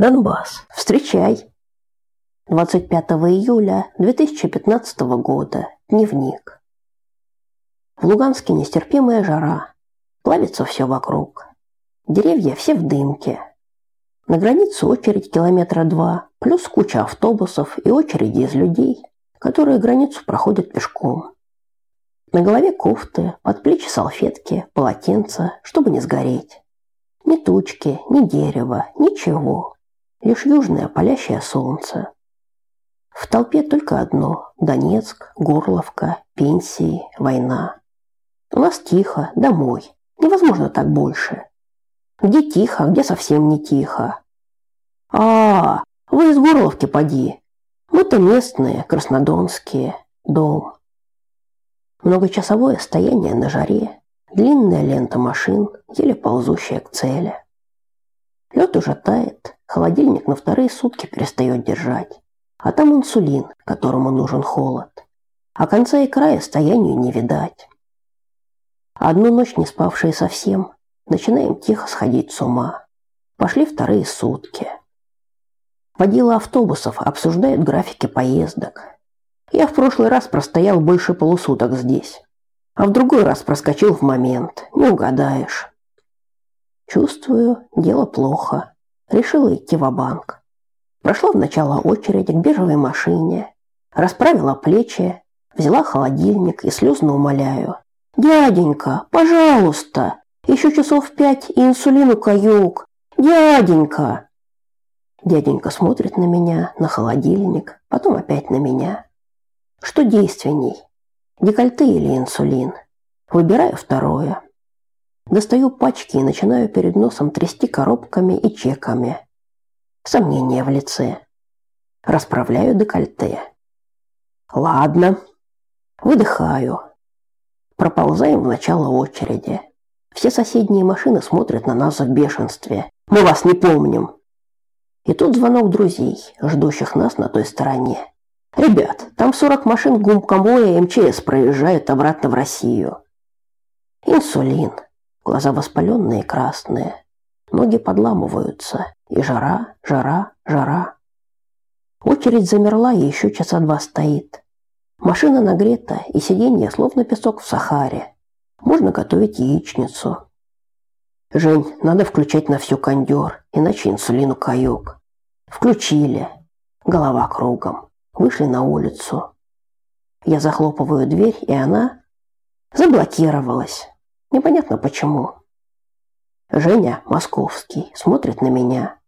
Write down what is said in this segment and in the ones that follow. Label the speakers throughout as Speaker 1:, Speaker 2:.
Speaker 1: Донбасс, встречай. 25 июля 2015 года. Дневник. В Луганске нестерпимая жара. Плавится все вокруг. Деревья все в дымке. На границе очередь километра два, плюс куча автобусов и очереди из людей, которые границу проходят пешком. На голове кофты, под плечи салфетки, полотенца, чтобы не сгореть. Ни тучки, ни дерева, ничего. Лишь южное палящее солнце. В толпе только одно – Донецк, Горловка, пенсии, война. У нас тихо, домой. Невозможно так больше. Где тихо, где совсем не тихо. А, вы из Горловки поди. Мы-то местные, краснодонские. Дом. Многочасовое стояние на жаре, длинная лента машин, еле ползущая к цели. Лед уже тает, холодильник на вторые сутки перестает держать. А там инсулин, которому нужен холод. А конца и края стоянию не видать. Одну ночь не спавшие совсем, начинаем тихо сходить с ума. Пошли вторые сутки. Водила автобусов обсуждают графики поездок. Я в прошлый раз простоял больше полусуток здесь, а в другой раз проскочил в момент, не угадаешь. Чувствую, дело плохо. Решила идти в банк Прошла в начало очереди к бежевой машине, расправила плечи, взяла холодильник и слезно умоляю. «Дяденька, пожалуйста, еще часов пять и инсулину каюк! Дяденька!» Дяденька смотрит на меня, на холодильник, потом опять на меня. Что действенней? Декольте или инсулин? Выбираю второе. Достаю пачки и начинаю перед носом трясти коробками и чеками. Сомнение в лице. Расправляю декольте. Ладно. Выдыхаю. Проползаем в начало очереди. Все соседние машины смотрят на нас в бешенстве. Мы вас не помним. И тут звонок друзей, ждущих нас на той стороне. Ребят, там 40 машин гумкомоя и МЧС проезжают обратно в Россию. Инсулин. Глаза воспаленные красные. Ноги подламываются. И жара, жара, жара. Очередь замерла и еще часа два стоит. Машина нагрета, и сиденье словно песок в Сахаре. Можно готовить яичницу. Жень, надо включать на всю кондер, иначе инсулину каюк. Включили. Голова кругом. Вышли на улицу. Я захлопываю дверь, и она заблокировалась. Непонятно почему. Женя, московский, смотрит на меня.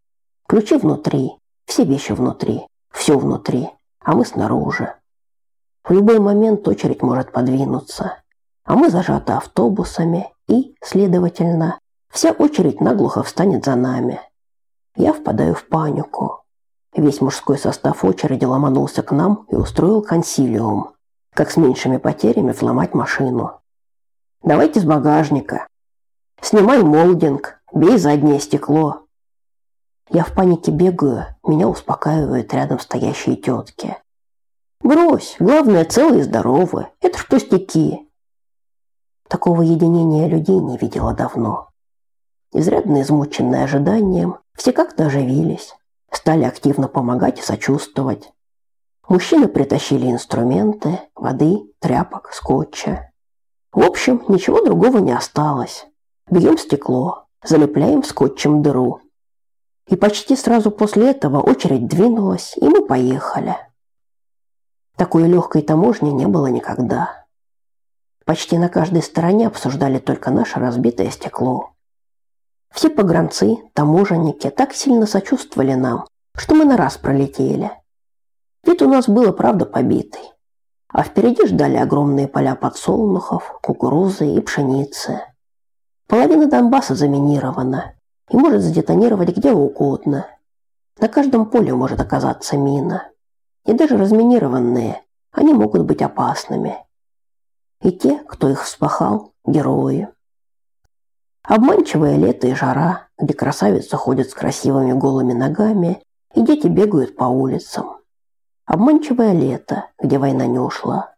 Speaker 1: Ключи внутри, все вещи внутри, все внутри, а мы снаружи. В любой момент очередь может подвинуться, а мы зажаты автобусами и, следовательно, вся очередь наглухо встанет за нами. Я впадаю в панику. Весь мужской состав очереди ломанулся к нам и устроил консилиум, как с меньшими потерями взломать машину. Давайте с багажника. Снимай молдинг, бей заднее стекло. Я в панике бегаю, меня успокаивают рядом стоящие тетки. Брось, главное целые и здоровы. Это ж пустяки. Такого единения людей не видела давно. Изрядно измученные ожиданием, все как-то оживились стали активно помогать и сочувствовать. Мужчины притащили инструменты, воды, тряпок, скотча. В общем, ничего другого не осталось. Бьем стекло, залепляем скотчем дыру. И почти сразу после этого очередь двинулась, и мы поехали. Такой легкой таможни не было никогда. Почти на каждой стороне обсуждали только наше разбитое стекло. Все погранцы, таможенники так сильно сочувствовали нам, что мы на раз пролетели. Вид у нас было, правда, побитый. А впереди ждали огромные поля подсолнухов, кукурузы и пшеницы. Половина Донбасса заминирована и может задетонировать где угодно. На каждом поле может оказаться мина. И даже разминированные, они могут быть опасными. И те, кто их вспахал, герои. Обманчивое лето и жара, где красавицы ходят с красивыми голыми ногами, и дети бегают по улицам. Обманчивое лето, где война не ушла.